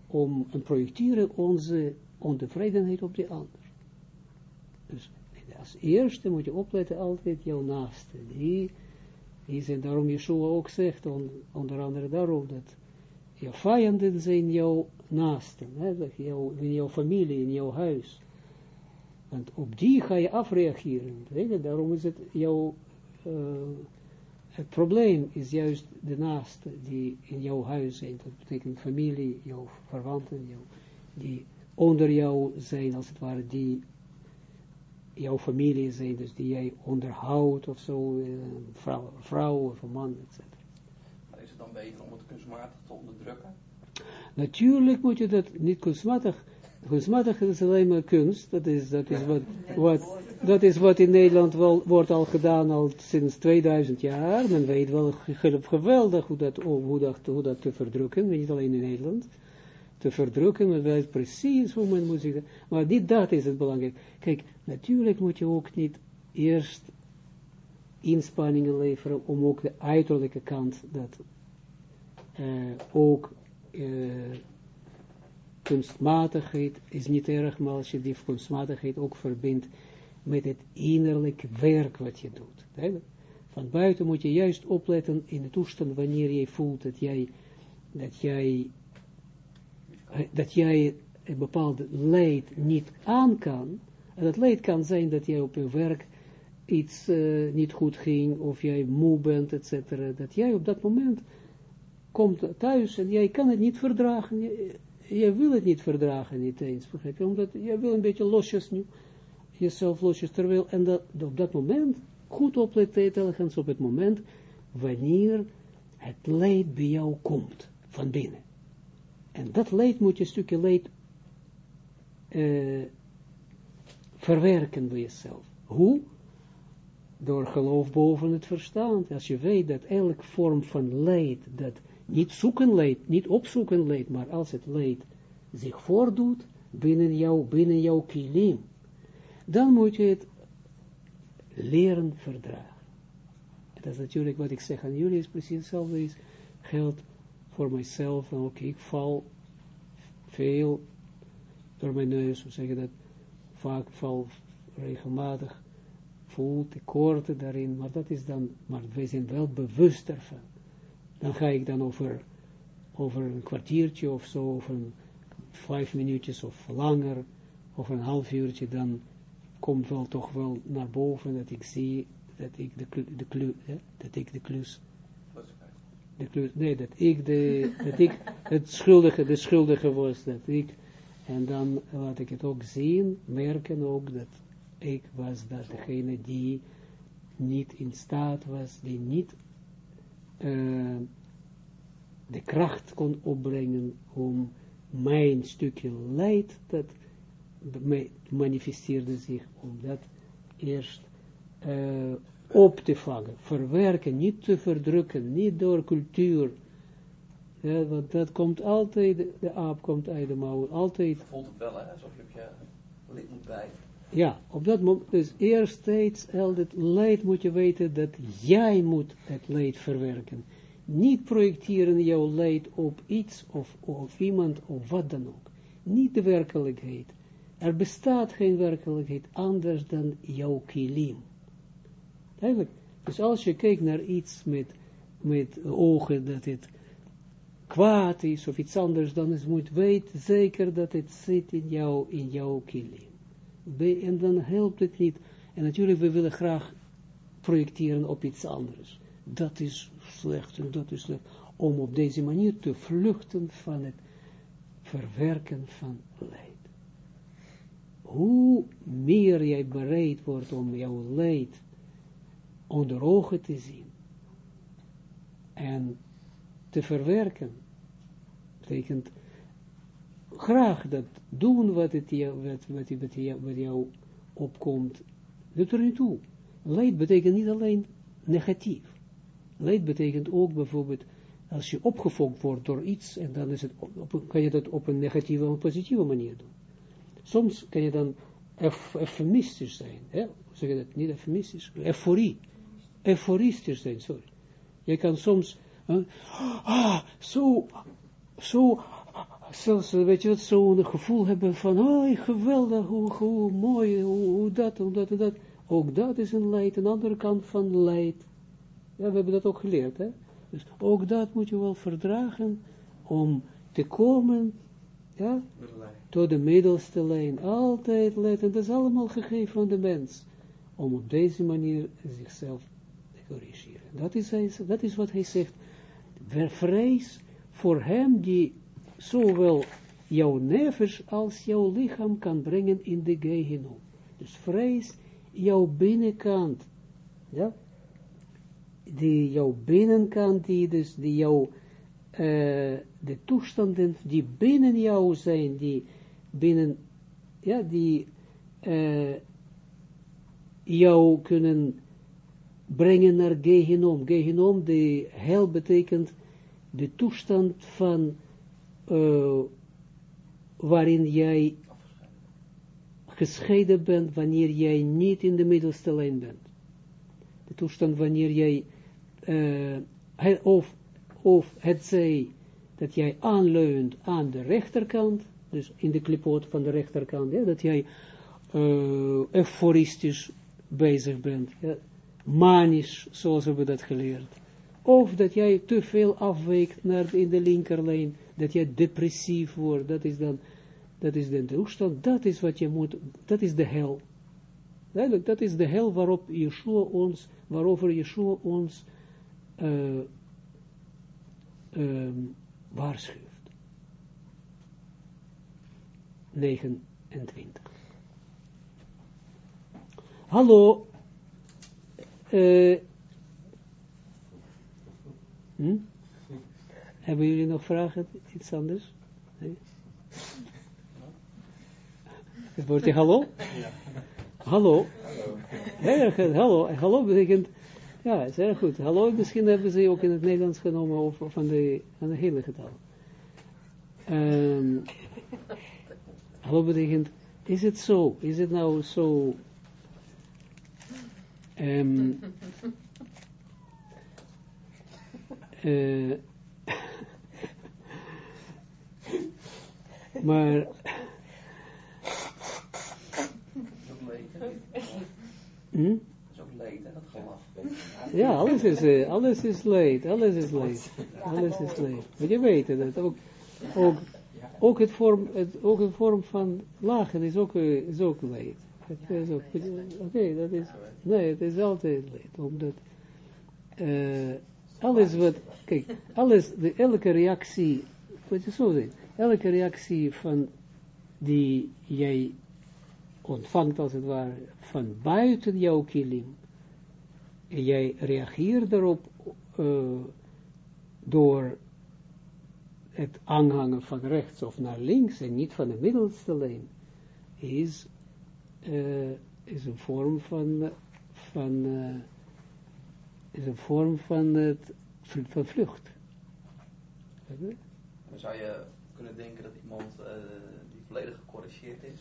om en projecteren onze ontevredenheid op de ander. Dus als eerste moet je opletten altijd jouw naaste. Die, die zijn daarom Yeshua ook zegt, on, onder andere daarom, dat jouw vijanden zijn jouw naasten, hè, in jouw familie, in jouw huis. Want op die ga je afreageren. Daarom is het jouw, uh, het probleem is juist de naaste die in jouw huis zijn. Dat betekent familie, jouw verwanten, die onder jou zijn, als het ware, die jouw familie zijn, dus die jij onderhoudt of zo, eh, vrouw, vrouw of een man, etc.
Maar is het dan beter om het kunstmatig te onderdrukken?
Natuurlijk moet je dat niet kunstmatig, kunstmatig is alleen maar kunst, dat is, dat is, wat, wat, dat is wat in Nederland wel, wordt al gedaan al sinds 2000 jaar, men weet wel geweldig hoe dat, hoe dat, hoe dat te verdrukken, niet alleen in Nederland, te verdrukken, men weet precies hoe men moet zeggen, maar niet dat is het belangrijk. Kijk, natuurlijk moet je ook niet eerst inspanningen leveren om ook de uiterlijke kant dat uh, ook uh, kunstmatigheid is niet erg, maar als je die kunstmatigheid ook verbindt met het innerlijke werk wat je doet. Van buiten moet je juist opletten in de toestand wanneer je voelt dat jij, dat jij, dat jij een bepaald leid niet aan kan. En dat leid kan zijn dat jij op je werk iets uh, niet goed ging, of jij moe bent, etc. Dat jij op dat moment komt thuis en jij kan het niet verdragen. Jij wil het niet verdragen, niet eens, begrijp je? Omdat jij wil een beetje losjes nu, jezelf losjes, terwijl, en op dat moment, goed opletten, telkens op het moment, wanneer het leed bij jou komt, van binnen. En dat leed moet je een stukje leed uh, verwerken bij jezelf. Hoe? Door geloof boven het verstand. Als je weet dat elke vorm van leed, dat niet zoeken leed, niet opzoeken leed, maar als het leed zich voordoet binnen jou, binnen jouw kilim, dan moet je het leren verdragen. Dat is natuurlijk wat ik zeg aan jullie, is precies hetzelfde is, geldt voor mijzelf, ook ik val veel door mijn neus, hoe zeg je dat, vaak val regelmatig, voel tekorten daarin, maar dat is dan, maar wij zijn wel bewust ervan. Dan ga ik dan over, over een kwartiertje of zo, of vijf minuutjes of langer, of een half uurtje, dan komt wel toch wel naar boven dat ik zie dat ik de, de, dat ik de klus, nee, dat ik de, dat ik het schuldige, de schuldige was, dat ik, en dan laat ik het ook zien, merken ook dat ik was dat degene die niet in staat was, die niet uh, de kracht kon opbrengen om mijn stukje leid, dat manifesteerde zich om dat eerst uh, op te vangen, verwerken, niet te verdrukken, niet door cultuur, ja, want dat komt altijd, de aap komt uit de mouw, altijd.
Voelt het wel, hè, alsof je je lid moet bijten.
Ja, op dat moment, dus eerst steeds, al het leid moet je weten dat jij moet het leed verwerken. Niet projecteren jouw leid op iets of, of iemand of wat dan ook. Niet de werkelijkheid. Er bestaat geen werkelijkheid anders dan jouw kilim. Eigenlijk, dus als je kijkt naar iets met, met ogen dat het kwaad is of iets anders, dan is, moet weten zeker dat het zit in jou, in jouw kilim en dan helpt het niet. En natuurlijk, we willen graag projecteren op iets anders. Dat is slecht en dat is slecht. Om op deze manier te vluchten van het verwerken van leid. Hoe meer jij bereid wordt om jouw leid onder ogen te zien en te verwerken, betekent graag dat doen wat, het jou, wat, wat, wat, wat jou opkomt. Doet er niet toe. Leid betekent niet alleen negatief. Leid betekent ook bijvoorbeeld, als je opgefokt wordt door iets, en dan is het, op, kan je dat op een negatieve of positieve manier doen. soms kan je dan euf, eufemistisch zijn, hè? zeg dat, niet eufemistisch, euforie, euforistisch zijn, sorry. Je kan soms, ah, zo, zo, zelfs, weet je wat, zo'n gevoel hebben van, oh, geweldig, hoe, hoe mooi, hoe, dat, hoe dat, hoe dat. Ook dat is een leid, een andere kant van leid. Ja, we hebben dat ook geleerd, hè. Dus ook dat moet je wel verdragen om te komen, ja, tot de middelste lijn. Altijd letten, dat is allemaal gegeven van de mens. Om op deze manier zichzelf corrigeren. Dat is, dat is wat hij zegt. Vrees voor hem die zowel jouw nevers als jouw lichaam kan brengen in de Gehenom. Dus vrees jouw binnenkant, ja, die jouw binnenkant, die dus, die jouw, uh, de toestanden die binnen jou zijn, die binnen, ja, die uh, jou kunnen brengen naar Gehenom. Gehenom, de hel betekent de toestand van uh, waarin jij gescheiden bent, wanneer jij niet in de middelste lijn bent. De toestand wanneer jij, uh, of, of het zij, dat jij aanleunt aan de rechterkant, dus in de klipoot van de rechterkant, ja, dat jij uh, euforistisch bezig bent, ja, manisch, zoals we dat geleerd. Of dat jij te veel afweekt naar in de linkerlijn, dat jij depressief wordt, dat is dan, dat is de toestand, dat is wat je moet, dat is de hel. Duidelijk, dat is de hel waarop Yeshua ons, waarover Yeshua ons uh, waarschuwt. 29. Hallo, uh, hm? Hebben jullie nog vragen? Iets anders? Nee? Wordt je hallo? Ja. Hallo? Hallo. goed. Hallo. Hallo betekent, ja, is erg goed. Hallo, misschien hebben ze ook in het Nederlands genomen of van de, de hele getal. Um, hallo betekent, is het zo? Is het nou zo? Um, uh, *laughs* *laughs* Maar... Hm? Dat is ook leed, hè, dat gelaf. Ja, alles is, uh, alles is leed, alles is leed. Alles is leed. Maar je weet dat ook, ook, ook, het vorm, het, ook een vorm van lachen is ook, uh, is ook leed. Oké, okay, dat is, nee, het is altijd leed, omdat uh, alles wat, kijk, alles, de, elke reactie, wat je zo zegt, elke reactie van die jij ontvangt als het ware van buiten jouw kilim, en jij reageert daarop uh, door het aanhangen van rechts of naar links en niet van de middelste lijn, is, uh, is een vorm van, van uh, is een vorm van, het, van vlucht.
Dan zou je kunnen denken dat iemand uh, die volledig gecorrigeerd is,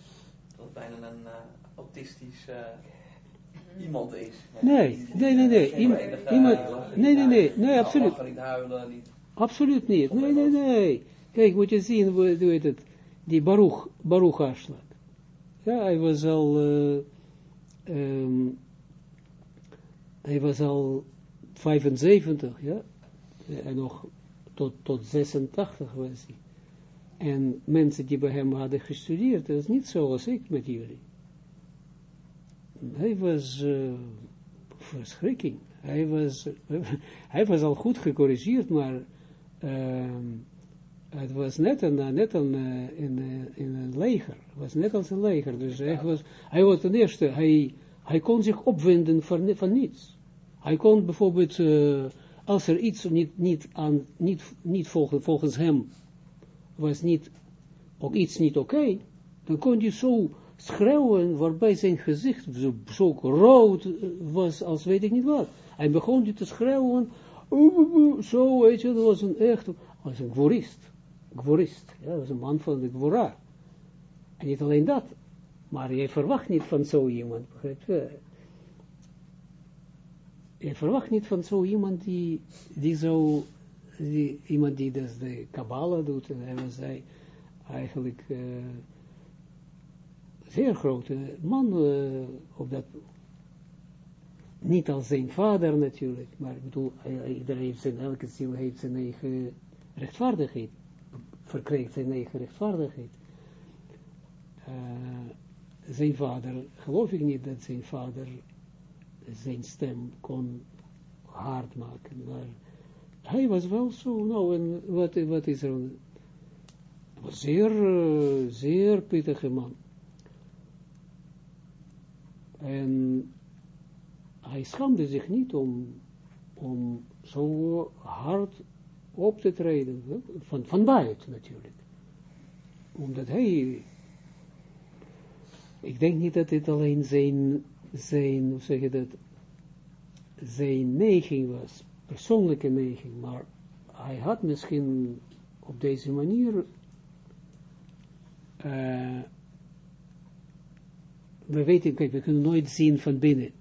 dat het bijna een uh, autistisch uh, iemand is.
Nee, nee, nee, nee. Iemand, iemand, nee, nee, nee, nee, absoluut.
Niet huilen, niet.
Absoluut niet. Nee, nee, nee. Kijk, moet je zien, hoe heet het, die Baruch, Baruch Arslan. Ja, hij was al, uh, um, hij was al 75, ja, en nog tot, tot 86 was hij. En mensen die bij hem hadden gestudeerd, dat is niet zoals ik met jullie. Hij was uh, verschrikking. Hij was, *laughs* hij was al goed gecorrigeerd, maar uh, het was net een, net een, uh, in, in een leger. Het was net als een leger. Dus hij was, hij was ten eerste, hij, hij kon zich opwinden van, van niets. Hij kon bijvoorbeeld, als er iets niet, niet, aan, niet, niet volgens, volgens hem was niet, ook iets niet oké, dan kon hij zo schreeuwen, waarbij zijn gezicht zo, zo rood was, als weet ik niet wat. Hij begon hij te schreeuwen, zo, weet je, dat was een echt, was een gvorist, gvorist, ja, was een man van de gwora. En niet alleen dat, maar je verwacht niet van zo iemand, begrijp je? Verwacht niet van zo iemand die, die zo, die, iemand die dus de Kabbalah doet, en hij was eigenlijk uh, zeer grote man uh, op dat, niet als zijn vader natuurlijk, maar ik bedoel, iedereen heeft zijn, elke ziel heeft zijn eigen rechtvaardigheid, verkrijgt zijn eigen rechtvaardigheid. Uh, zijn vader, geloof ik niet dat zijn vader zijn stem kon hard maken, maar hij was wel zo, nou, en wat, wat is er, was zeer, uh, zeer pittige man. En hij schaamde zich niet om, om zo hard op te treden, van, van buiten natuurlijk. Omdat hij, ik denk niet dat dit alleen zijn, zijn, hoe zeg je dat, zijn neiging was, persoonlijke neiging, maar hij had misschien op deze manier uh, we weten, kijk, we kunnen nooit zien van binnen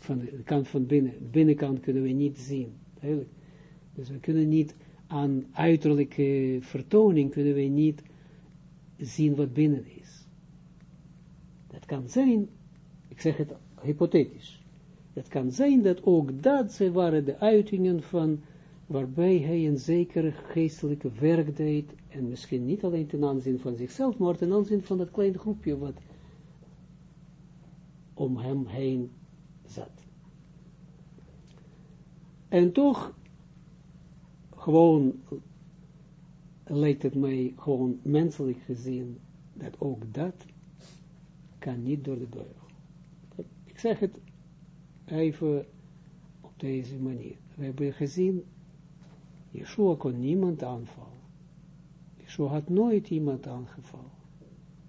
van de kant van binnen. Binnenkant kunnen we niet zien. Eigenlijk. Dus we kunnen niet aan uiterlijke vertoning kunnen we niet zien wat binnen is. Dat kan zijn, ik zeg het hypothetisch, het kan zijn dat ook dat ze waren de uitingen van waarbij hij een zekere geestelijke werk deed, en misschien niet alleen ten aanzien van zichzelf, maar ten aanzien van dat kleine groepje wat om hem heen zat. En toch, gewoon, lijkt het mij gewoon menselijk gezien, dat ook dat kan niet door de deur. Ik zeg het even op deze manier. We hebben gezien, Yeshua kon niemand aanvallen. Yeshua had nooit iemand aangevallen.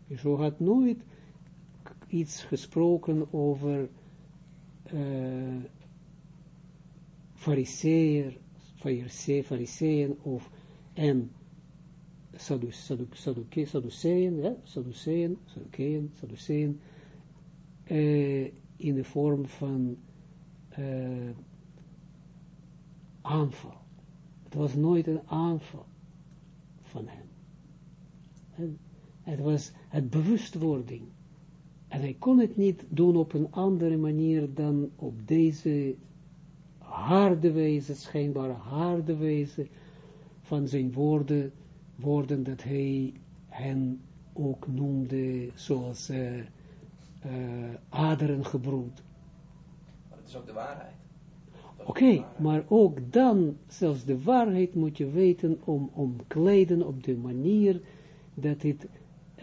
Yeshua had nooit iets gesproken over uh, fariseer, fariseeën of en Sadduceeën, Sadduceeën, Sadduceeën, Sadduceeën, uh, in de vorm van uh, aanval. Het was nooit een aanval van hem. Het was het bewustwording en hij kon het niet doen op een andere manier dan op deze harde wijze, schijnbare harde wijze van zijn woorden, woorden dat hij hen ook noemde zoals uh, uh, aderen gebroed.
Maar het is ook de waarheid.
Oké, okay, maar ook dan, zelfs de waarheid moet je weten om, om kleden op de manier dat het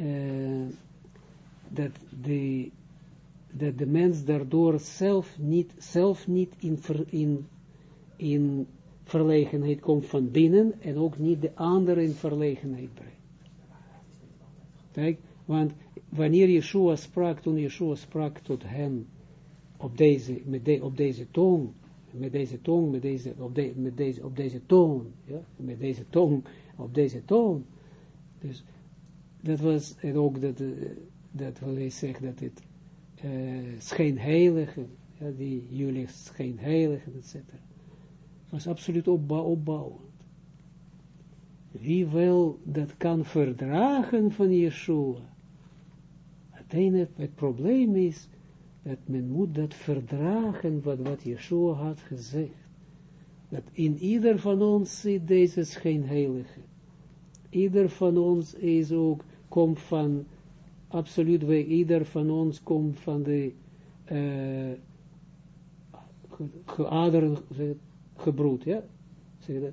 uh, dat de, dat de mens daardoor zelf niet, zelf niet in, ver, in, in verlegenheid komt van binnen en ook niet de andere in verlegenheid brengt. Kijk, want wanneer Yeshua sprak, toen Yeshua sprak tot hen op deze, met de, op deze toon, met deze toon, met deze, op, de, met deze, op deze toon, ja, met deze toon, op deze toon. Dus dat was, en ook dat, dat wil zeggen dat het uh, schijnheiligen, ja, die jullie schijnheiligen, etc. was absoluut opbouw, opbouwend. Wie wel dat kan verdragen van Yeshua, het, het probleem is, dat men moet dat verdragen wat, wat Yeshua had gezegd. Dat in ieder van ons zit deze schijnheilige. Ieder van ons is ook, komt van absoluut, wij, ieder van ons komt van de uh, geaderen gebroed, ja? Zeg je dat?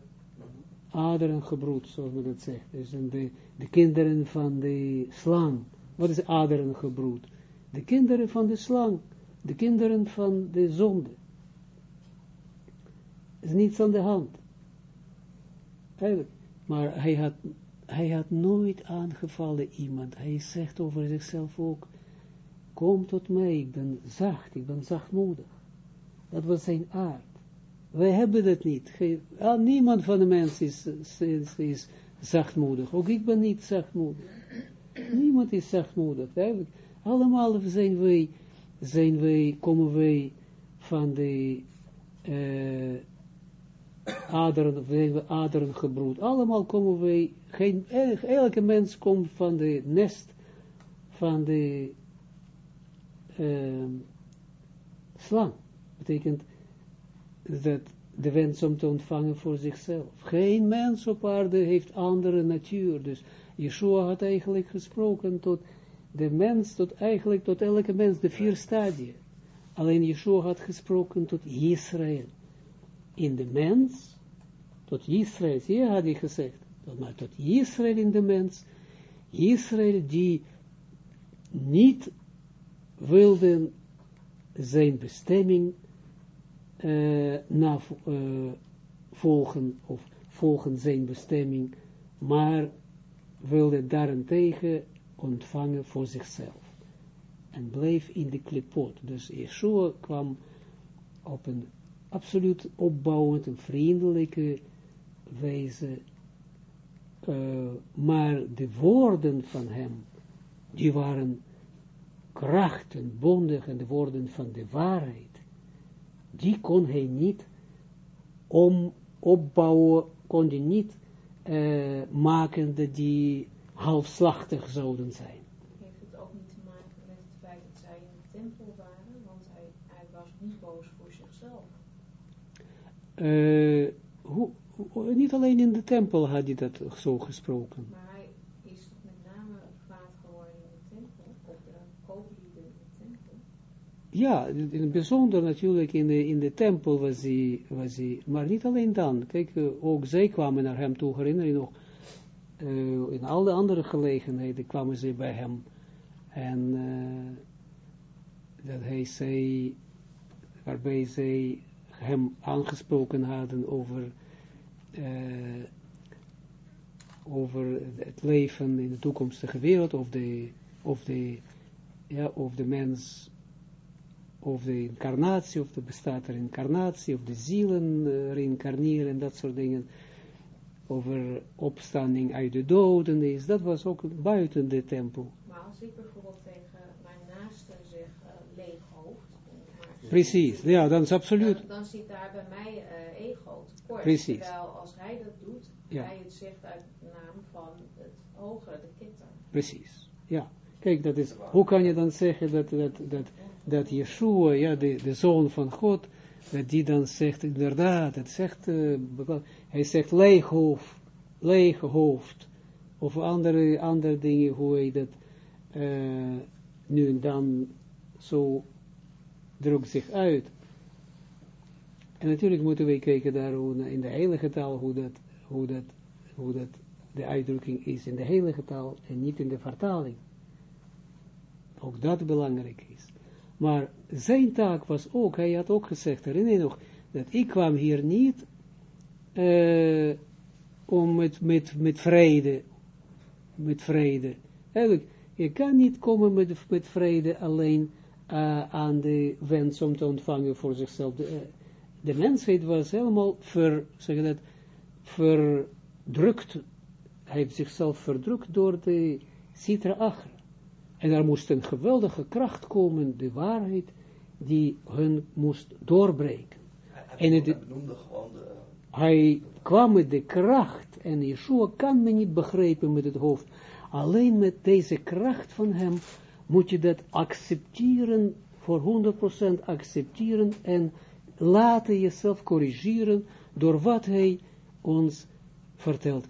Aderen gebroed, zoals men dat zegt. Dus de, de kinderen van de slang. Wat is aderen gebroed? De kinderen van de slang. De kinderen van de zonde. is niets aan de hand. Eigenlijk. Maar hij had hij had nooit aangevallen iemand. Hij zegt over zichzelf ook, kom tot mij, ik ben zacht, ik ben zachtmoedig. Dat was zijn aard. Wij hebben dat niet. Niemand van de mensen is, is, is, zachtmoedig. Ook ik ben niet zachtmoedig. Niemand is zachtmoedig. Allemaal zijn wij, zijn wij, komen wij van de uh, aderen, we aderen gebroed. Allemaal komen wij, geen, elke mens komt van de nest van de uh, slang. Betekent dat de wens om te ontvangen voor zichzelf. Geen mens op aarde heeft andere natuur. Dus Yeshua had eigenlijk gesproken tot de mens, tot eigenlijk tot elke mens, de vier stadia. Alleen Yeshua had gesproken tot Israël. In de mens, tot Israël, hier had hij gezegd, maar tot Israël in de mens, Israël die niet wilden zijn bestemming uh, na, uh, volgen, of volgen zijn bestemming, maar wilde daarentegen ontvangen voor zichzelf. En bleef in de klipot. Dus Yeshua kwam op een absoluut opbouwend, een vriendelijke wijze, uh, maar de woorden van hem, die waren kracht en bondig en de woorden van de waarheid, die kon hij niet om opbouwen, kon hij niet uh, maken dat die halfslachtig zouden zijn.
Heeft het ook niet te maken met het feit dat zij in de tempel waren, want hij, hij was niet boos voor zichzelf?
Uh, hoe, niet alleen in de tempel had hij dat zo gesproken.
Maar hij is toch met name kwaad geworden in de tempel, op de kooplieden in de tempel?
Ja, in het bijzonder natuurlijk in de, in de tempel was hij, was hij, maar niet alleen dan. Kijk, ook zij kwamen naar hem toe, herinner je nog, uh, in alle andere gelegenheden kwamen ze bij hem. En uh, dat hij zei, waarbij zij hem aangesproken hadden over, uh, over het leven in de toekomstige wereld, of de, of de, ja, of de mens, of de incarnatie, of de bestaat er incarnatie, of de zielen uh, en dat soort dingen, over opstanding uit de doden is, dat was ook buiten de tempel.
Maar als ik tegen mijn naaste zeg uh, leeg hoofd.
Precies, ja, dan is absoluut.
Dan, dan zit daar bij mij uh, ego tekort.
Precies.
Terwijl als hij dat doet,
Ja.
hij het zegt uit naam van het hogere, de kitter.
Precies, ja. Kijk, dat is, hoe kan je dan zeggen dat, dat, dat, dat Yeshua, ja, de, de zoon van God, dat die dan zegt, inderdaad, het zegt, uh, hij zegt leeg hoofd, leeg hoofd, of andere, andere dingen, hoe hij dat uh, nu en dan zo drukt zich uit. En natuurlijk moeten we kijken daar in de heilige taal, hoe dat, hoe dat, hoe dat de uitdrukking is in de heilige taal en niet in de vertaling. Ook dat belangrijk is. Maar zijn taak was ook, hij had ook gezegd, herinner je nog, dat ik kwam hier niet uh, om met, met, met vrede, met vrede. Eigenlijk, je kan niet komen met, met vrede alleen uh, aan de wens om te ontvangen voor zichzelf. De, uh, de mensheid was helemaal ver, zeg dat, verdrukt, hij heeft zichzelf verdrukt door de citra agra. En er moest een geweldige kracht komen, de waarheid, die hun moest doorbreken.
Hij, hij, hij noemde gewoon de...
Hij kwam met de kracht, en Yeshua kan men niet begrijpen met het hoofd. Alleen met deze kracht van hem moet je dat accepteren, voor 100% accepteren, en laten jezelf corrigeren door wat hij ons vertelt.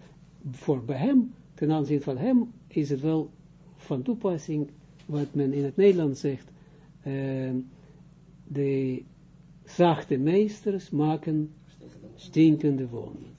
Voor bij hem, ten aanzien van hem, is het wel van toepassing, wat men in het Nederlands zegt, uh, de zachte meesters maken stinkende woning.